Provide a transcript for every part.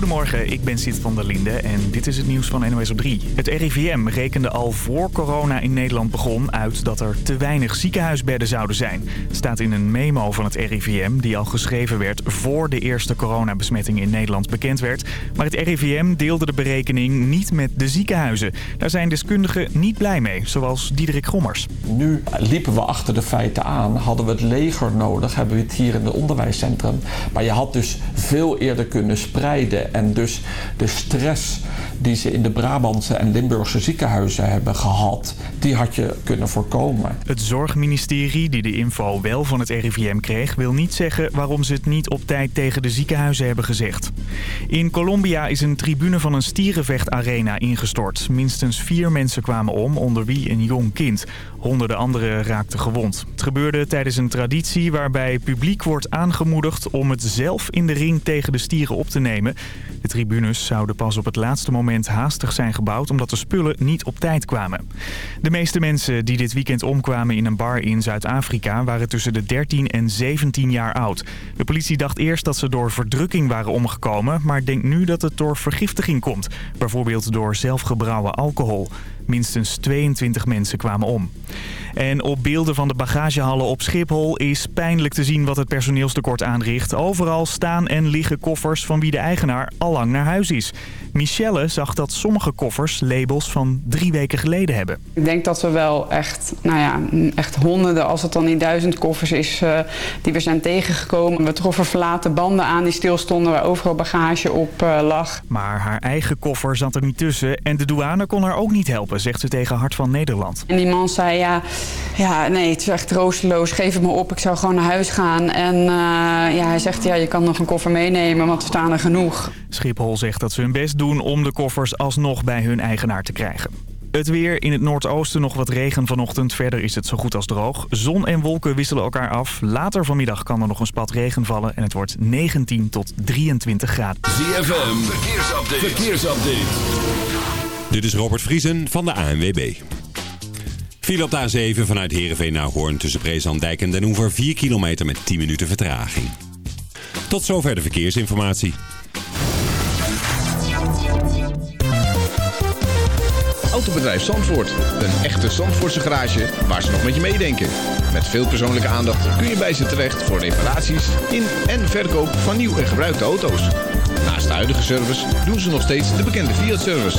Goedemorgen, ik ben Sid van der Linde en dit is het nieuws van NOS op 3. Het RIVM rekende al voor corona in Nederland begon uit dat er te weinig ziekenhuisbedden zouden zijn. Staat in een memo van het RIVM die al geschreven werd voor de eerste coronabesmetting in Nederland bekend werd. Maar het RIVM deelde de berekening niet met de ziekenhuizen. Daar zijn deskundigen niet blij mee, zoals Diederik Gommers. Nu liepen we achter de feiten aan, hadden we het leger nodig, hebben we het hier in het onderwijscentrum. Maar je had dus veel eerder kunnen spreiden en dus de stress die ze in de Brabantse en Limburgse ziekenhuizen hebben gehad, die had je kunnen voorkomen. Het zorgministerie, die de info wel van het RIVM kreeg, wil niet zeggen waarom ze het niet op tijd tegen de ziekenhuizen hebben gezegd. In Colombia is een tribune van een stierenvechtarena ingestort. Minstens vier mensen kwamen om, onder wie een jong kind. Honderden anderen raakten gewond. Het gebeurde tijdens een traditie waarbij publiek wordt aangemoedigd om het zelf in de ring tegen de stieren op te nemen. De tribunes zouden pas op het laatste moment haastig zijn gebouwd omdat de spullen niet op tijd kwamen. De meeste mensen die dit weekend omkwamen in een bar in Zuid-Afrika waren tussen de 13 en 17 jaar oud. De politie dacht eerst dat ze door verdrukking waren omgekomen, maar denkt nu dat het door vergiftiging komt. Bijvoorbeeld door zelfgebrouwen alcohol. Minstens 22 mensen kwamen om. En op beelden van de bagagehallen op Schiphol is pijnlijk te zien wat het personeelstekort aanricht. Overal staan en liggen koffers van wie de eigenaar al lang naar huis is. Michelle zag dat sommige koffers labels van drie weken geleden hebben. Ik denk dat we wel echt, nou ja, echt honderden, als het dan niet duizend koffers is, uh, die we zijn tegengekomen. We troffen verlaten banden aan die stilstonden waar overal bagage op uh, lag. Maar haar eigen koffer zat er niet tussen en de douane kon haar ook niet helpen, zegt ze tegen Hart van Nederland. En die man zei, ja, ja nee, het is echt troosteloos, geef het me op, ik zou gewoon naar huis gaan. En uh, ja, hij zegt, ja, je kan nog een koffer meenemen, want er staan er genoeg. Schiphol zegt dat ze hun best doen om de koffers alsnog bij hun eigenaar te krijgen. Het weer in het noordoosten nog wat regen vanochtend. Verder is het zo goed als droog. Zon en wolken wisselen elkaar af. Later vanmiddag kan er nog een spat regen vallen. En het wordt 19 tot 23 graden. ZFM, verkeersupdate. verkeersupdate. Dit is Robert Vriesen van de ANWB. Viel op de A7 vanuit Heerenveen naar Hoorn tussen Breeslanddijk en Den Hoever 4 kilometer met 10 minuten vertraging. Tot zover de verkeersinformatie. Autobedrijf Zandvoort. Een echte Zandvoortse garage waar ze nog met je meedenken. Met veel persoonlijke aandacht kun je bij ze terecht voor reparaties in en verkoop van nieuw en gebruikte auto's. Naast de huidige service doen ze nog steeds de bekende Fiat-service.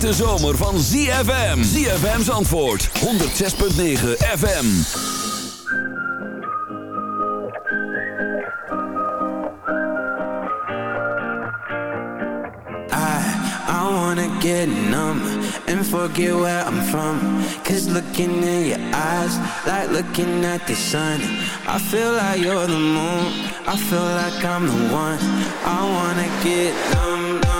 Hete zomer van ZFM. ZFM's antwoord. 106.9 FM. I, I wanna get numb and forget where I'm from. Cause looking in your eyes, like looking at the sun. I feel like you're the moon, I feel like I'm the one. I wanna get numb, numb,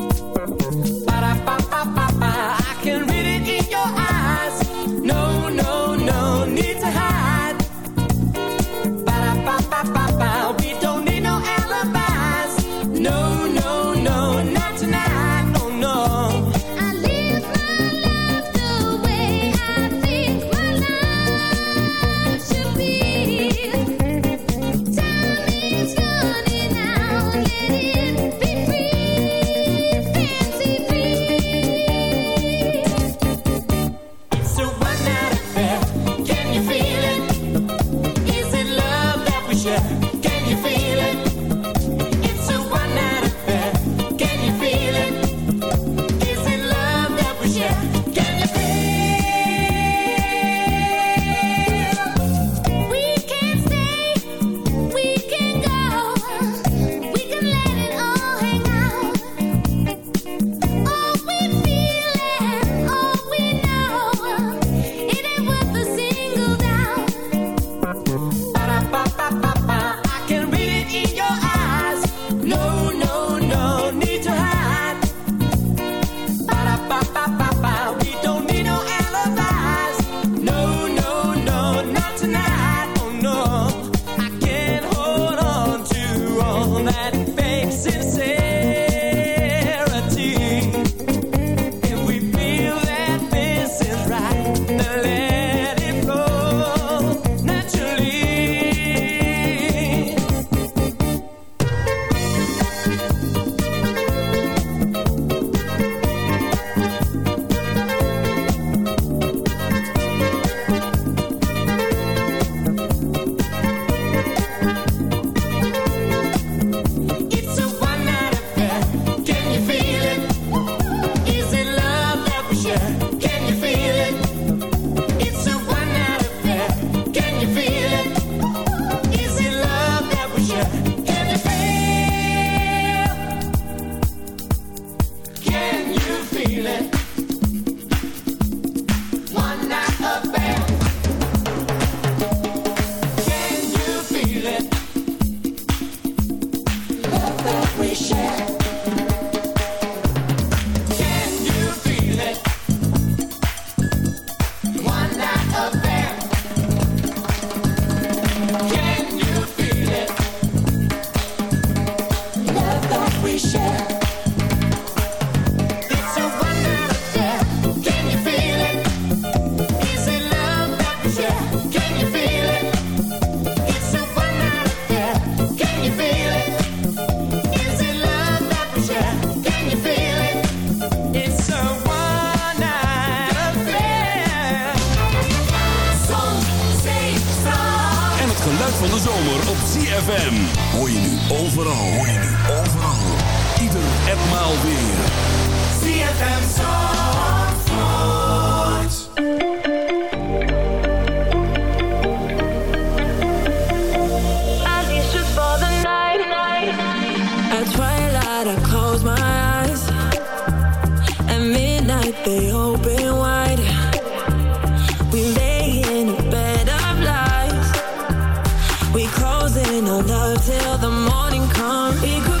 We closing on love till the morning comes.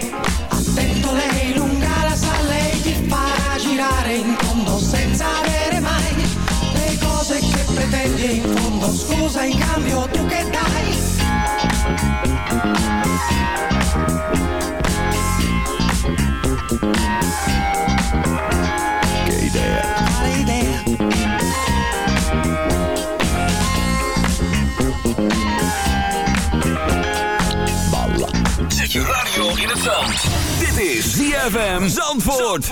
Fondo. Scusa in cambio tu che dai? Che idea? Quale idea? Balla. Zet je radio in het zand. Dit is ZFM Zandvoort.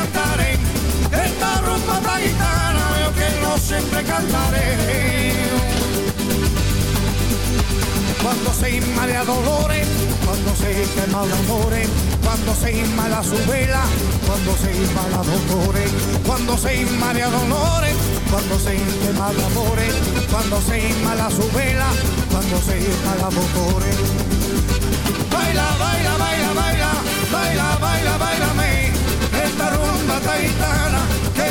Esta gitana yo que no siempre cantaré. Cuando se inmala dolores, cuando se quema de amores, cuando se inmala su vela, cuando se inmala dolores, cuando se inmala dolores, cuando se quema de amores, cuando se inmala su vela, cuando se inmala dolores. Baila, baila, baila, baila, baila, baila, bailame, esta rumba taitana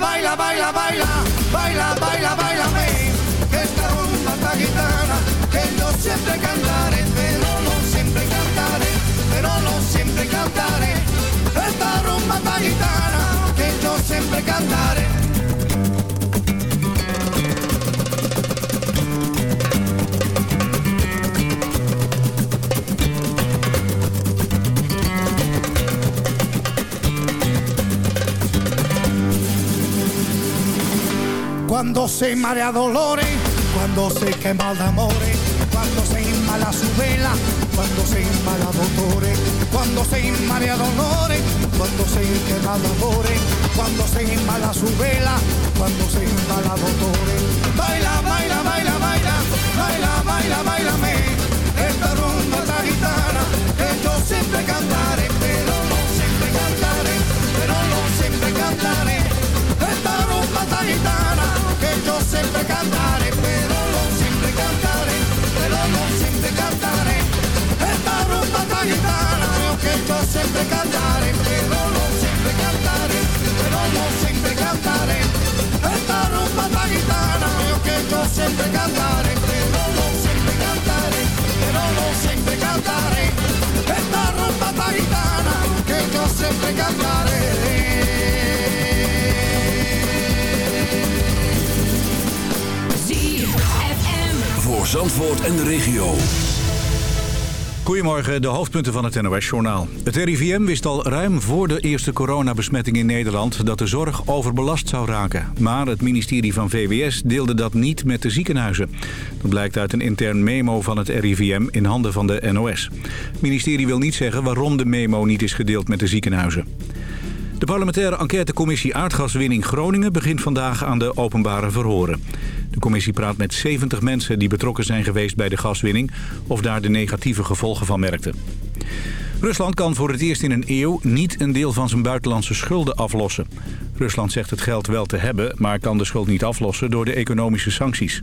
Baila, baila, baila, baila, baila, baila, que esta rumba esta gitana, que yo siempre cantaré, pero no siempre cantaré, pero no siempre cantaré, esta rumba esta gitana, que yo siempre cantaré. Cuando se marea dolores, cuando se quema de amores, cuando se inmala su vela, cuando se inmala dolores, cuando se inmala dolores, cuando se quema de amores, cuando se inmala su vela, cuando se inmala dolores. Baila, baila, baila, baila, baila, baila, bailame, esta rumba esta gitana, que yo siempre cantaré, pero no siempre cantaré, pero no siempre cantaré. Esta rumba esta gitana, que yo siempre cantaré, pero no siempre cantaré, pero no siempre cantaré. Esta rumba esta gitana, que yo siempre cantaré, pero no siempre cantaré, pero no siempre cantaré. Esta rumba esta gitana, que yo siempre cantaré, pero no siempre cantaré, pero no siempre cantaré. Esta rumba sempre cantare. Zandvoort en de regio. Goedemorgen, de hoofdpunten van het NOS-journaal. Het RIVM wist al ruim voor de eerste coronabesmetting in Nederland... dat de zorg overbelast zou raken. Maar het ministerie van VWS deelde dat niet met de ziekenhuizen. Dat blijkt uit een intern memo van het RIVM in handen van de NOS. Het ministerie wil niet zeggen waarom de memo niet is gedeeld met de ziekenhuizen. De parlementaire enquêtecommissie Aardgaswinning Groningen begint vandaag aan de openbare verhoren. De commissie praat met 70 mensen die betrokken zijn geweest bij de gaswinning... of daar de negatieve gevolgen van merkten. Rusland kan voor het eerst in een eeuw niet een deel van zijn buitenlandse schulden aflossen. Rusland zegt het geld wel te hebben, maar kan de schuld niet aflossen door de economische sancties.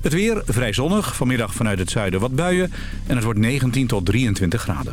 Het weer vrij zonnig, vanmiddag vanuit het zuiden wat buien en het wordt 19 tot 23 graden.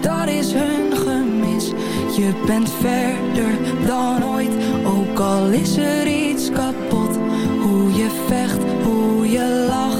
Dat is hun gemis. Je bent verder dan ooit, ook al is er iets kapot. Hoe je vecht, hoe je lacht,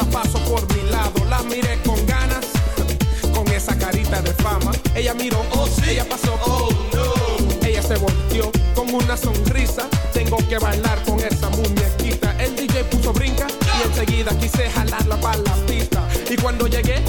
Ella miró, oh sí, ella pasó, oh no. Ella se volteó con una sonrisa. Tengo que bailar con esa muñequita. El DJ puso brinca y enseguida quise jalarla para la pista. Y cuando llegué,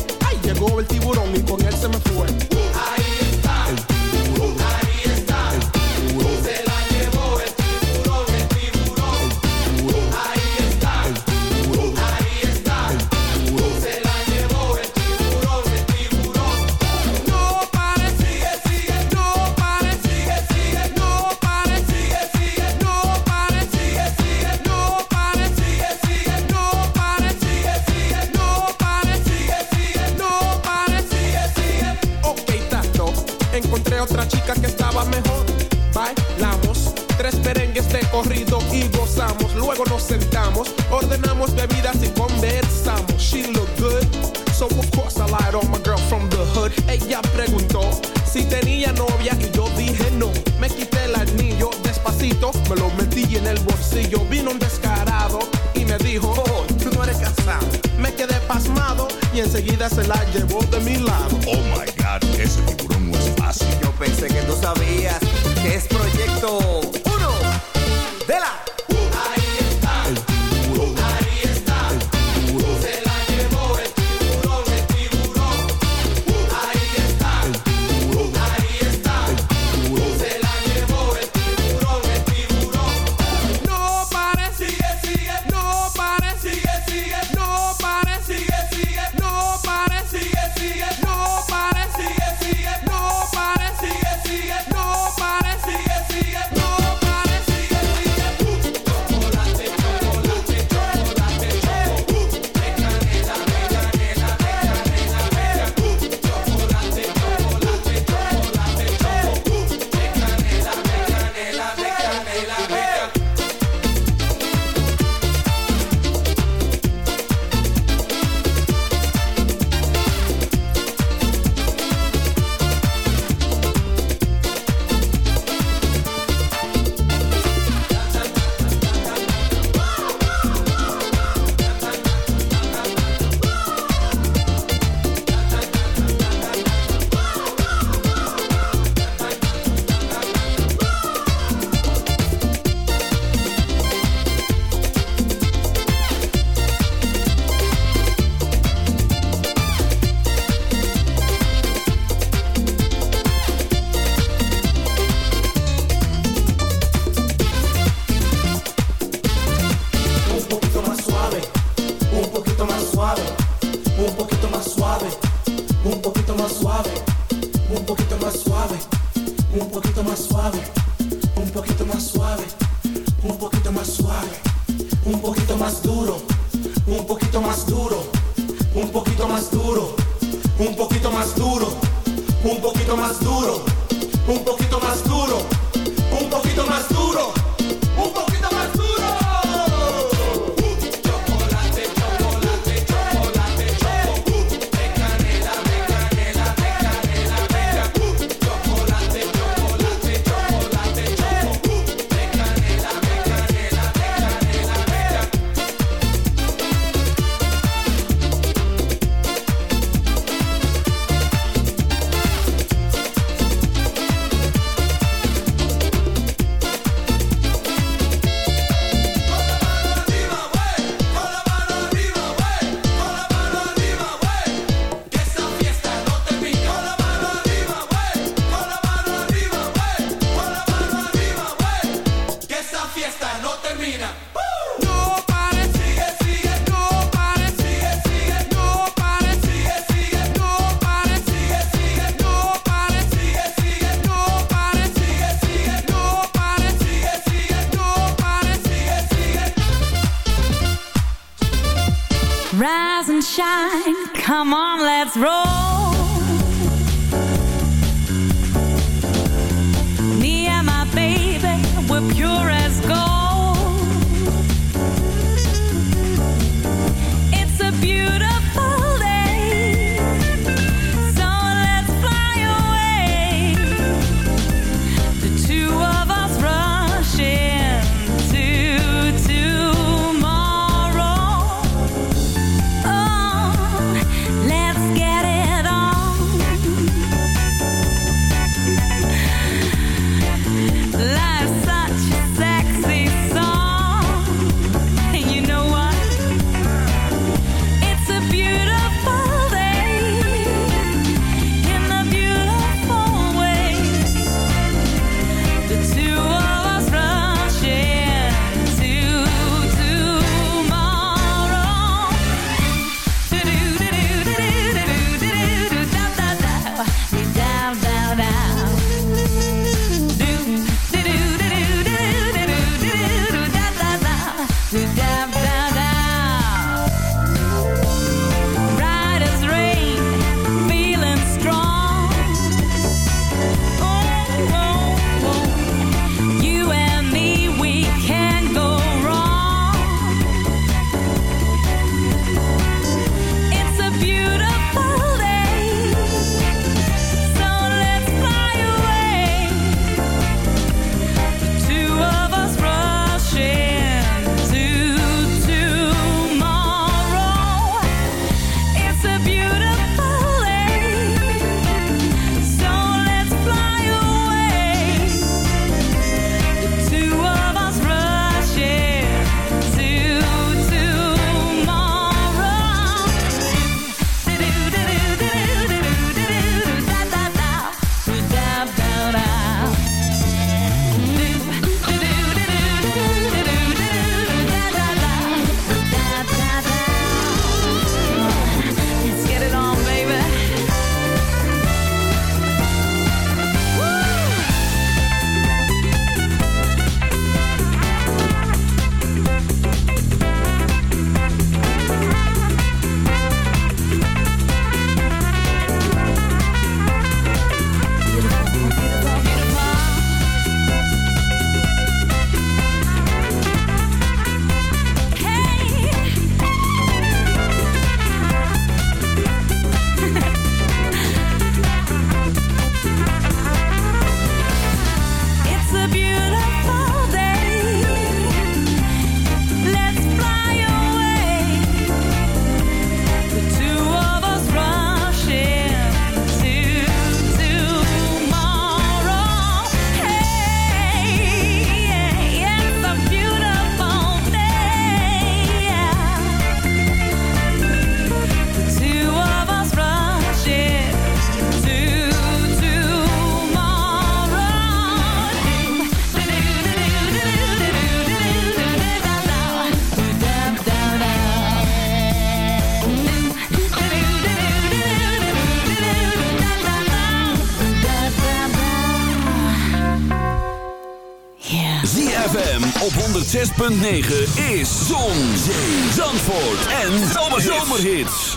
106.9 is Zon, Zee, Zandvoort en Zomerhits.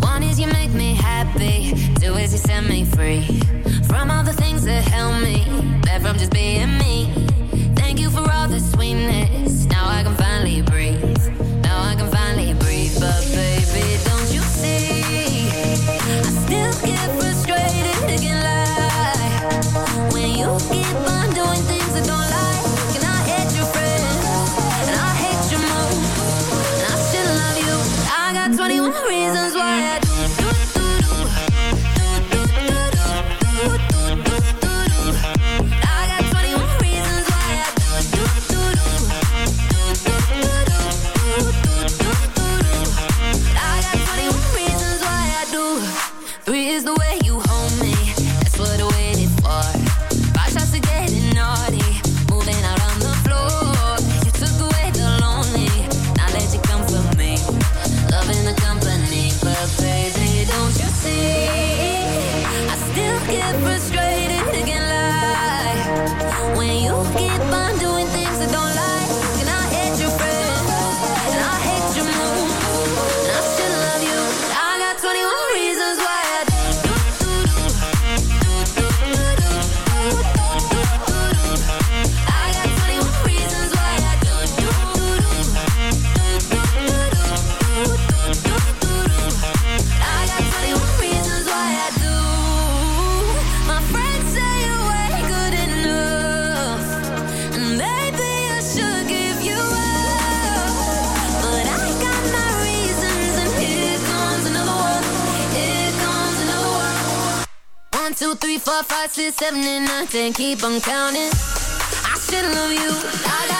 One is you make me happy, two is you set me free. 47 and keep on counting. I still love you.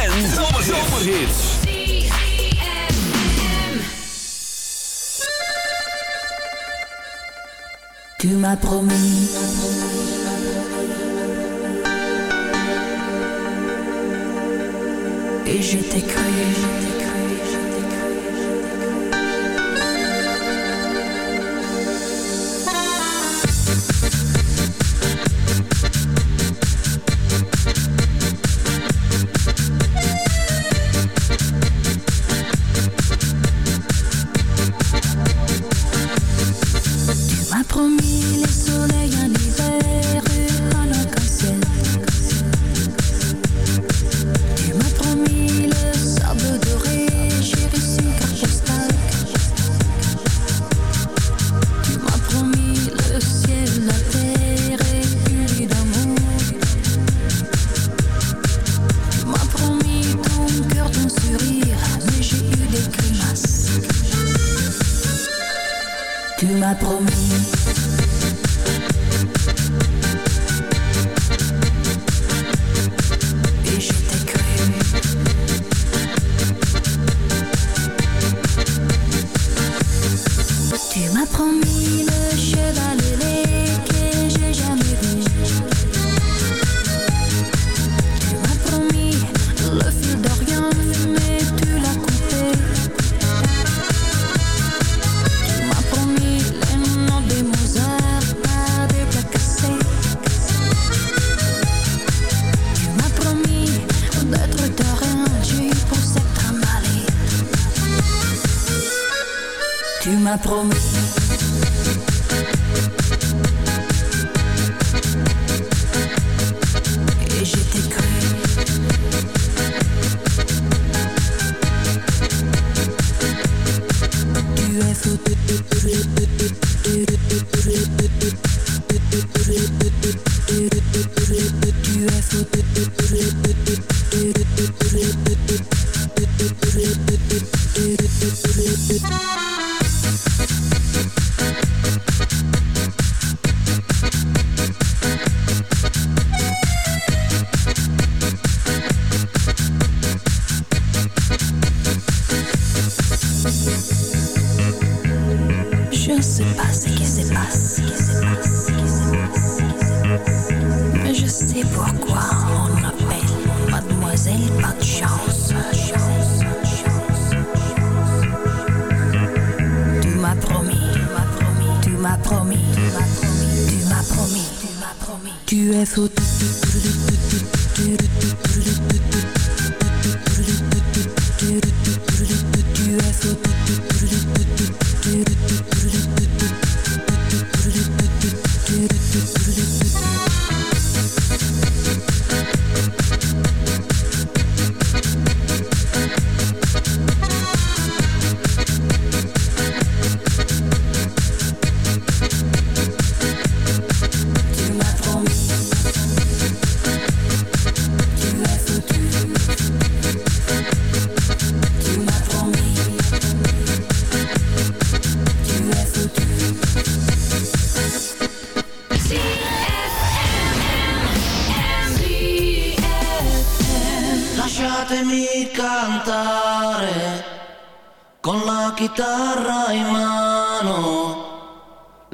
promis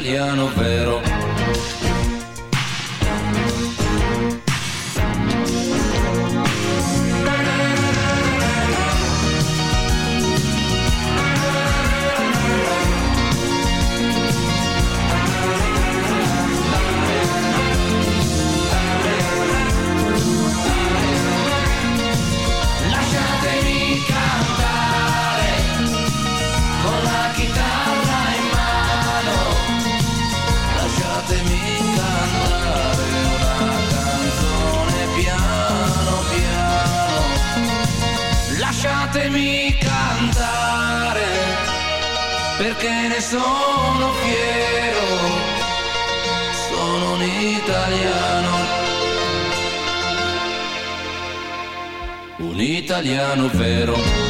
italiano vero. Italiano vero.